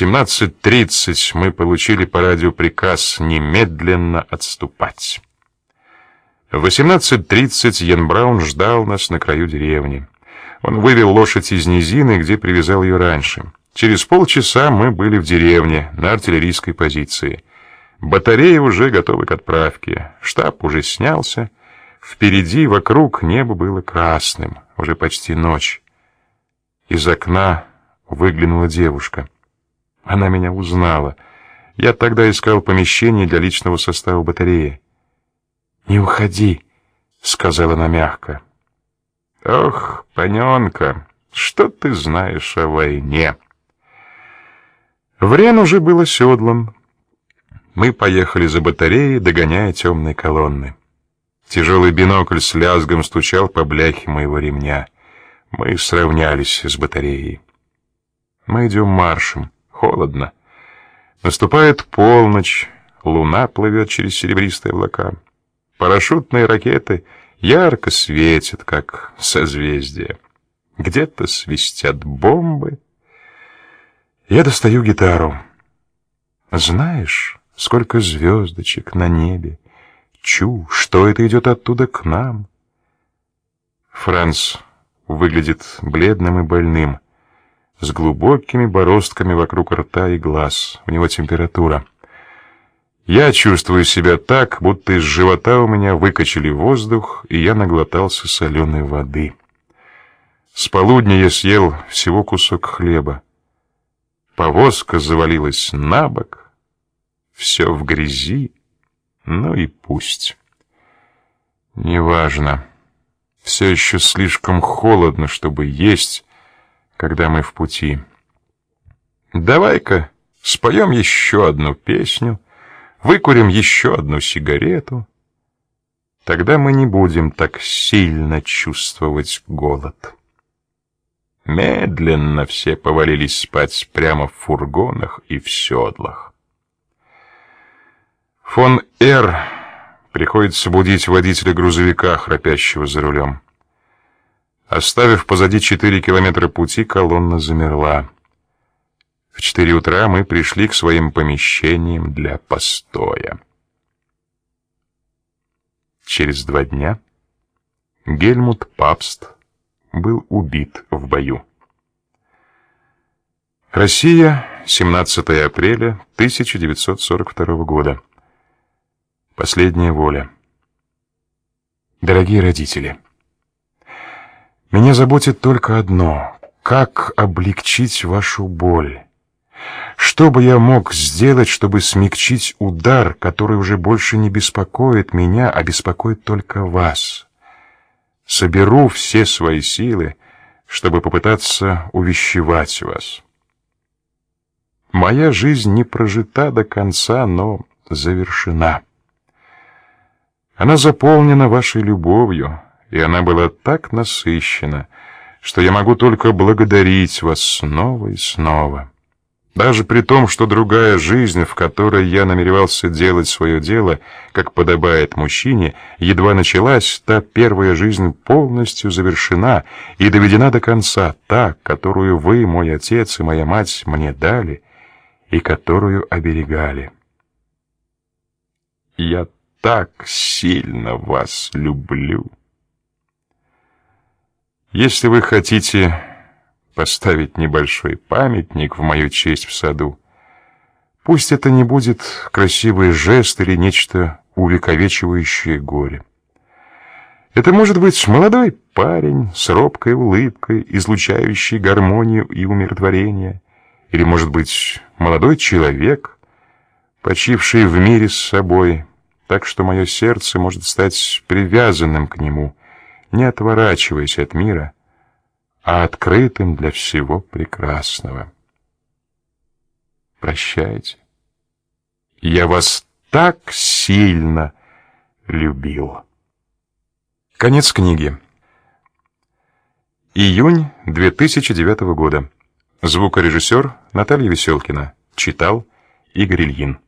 17.30 мы получили по радио приказ немедленно отступать. В 18.30 Йен Браун ждал нас на краю деревни. Он вывел лошадь из низины, где привязал ее раньше. Через полчаса мы были в деревне, на артиллерийской позиции. Батареи уже готовы к отправке. Штаб уже снялся. Впереди, вокруг, небо было красным. Уже почти ночь. Из окна выглянула девушка. Она меня узнала. Я тогда искал помещение для личного состава батареи. «Не уходи», — сказала она мягко. «Ох, паненка, что ты знаешь о войне?» Время уже было седлом. Мы поехали за батареей, догоняя темные колонны. Тяжелый бинокль с лязгом стучал по бляхе моего ремня. Мы сравнялись с батареей. Мы идем маршем, холодно. Наступает полночь, луна плывет через серебристые облака. Парашютные ракеты ярко светят, как созвездия. Где-то свистят бомбы. Я достаю гитару. Знаешь, сколько звездочек на небе? Чу, что это идет оттуда к нам? Франц выглядит бледным и больным, с глубокими бороздками вокруг рта и глаз. У него температура. Я чувствую себя так, будто из живота у меня выкачали воздух, и я наглотался соленой воды. С полудня я съел всего кусок хлеба. Повозка завалилась на бок, все в грязи, ну и пусть. Неважно. Все еще слишком холодно, чтобы есть, когда мы в пути. Давай-ка споем еще одну песню, выкурим еще одну сигарету. Тогда мы не будем так сильно чувствовать голод. Медленно все повалились спать прямо в фургонах и в седлах. Фон Р. приходится будить водителя грузовика, храпящего за рулем. Оставив позади четыре километра пути, колонна замерла. В четыре утра мы пришли к своим помещениям для постоя. Через два дня Гельмут Папст был убит в бою. Россия, 17 апреля 1942 года. Последняя воля. Дорогие родители, меня заботит только одно: как облегчить вашу боль. Что бы я мог сделать, чтобы смягчить удар, который уже больше не беспокоит меня, а беспокоит только вас? Соберу все свои силы, чтобы попытаться увещевать вас. Моя жизнь не прожита до конца, но завершена. Она заполнена вашей любовью, и она была так насыщена, что я могу только благодарить вас снова и снова. Даже при том, что другая жизнь, в которой я намеревался делать свое дело, как подобает мужчине, едва началась, та первая жизнь полностью завершена и доведена до конца, та, которую вы, мой отец и моя мать, мне дали и которую оберегали. Я так сильно вас люблю. Если вы хотите поставить небольшой памятник в мою честь в саду, пусть это не будет красивый жест или нечто увековечивающее горе. Это может быть молодой парень с робкой улыбкой, излучающий гармонию и умиротворение, или может быть молодой человек, почивший в мире с собой, так что мое сердце может стать привязанным к нему, не отворачиваясь от мира, а открытым для всего прекрасного. Прощайте. Я вас так сильно любил. Конец книги. Июнь 2009 года. Звукорежиссер Наталья Веселкина. Читал Игорь Ильин.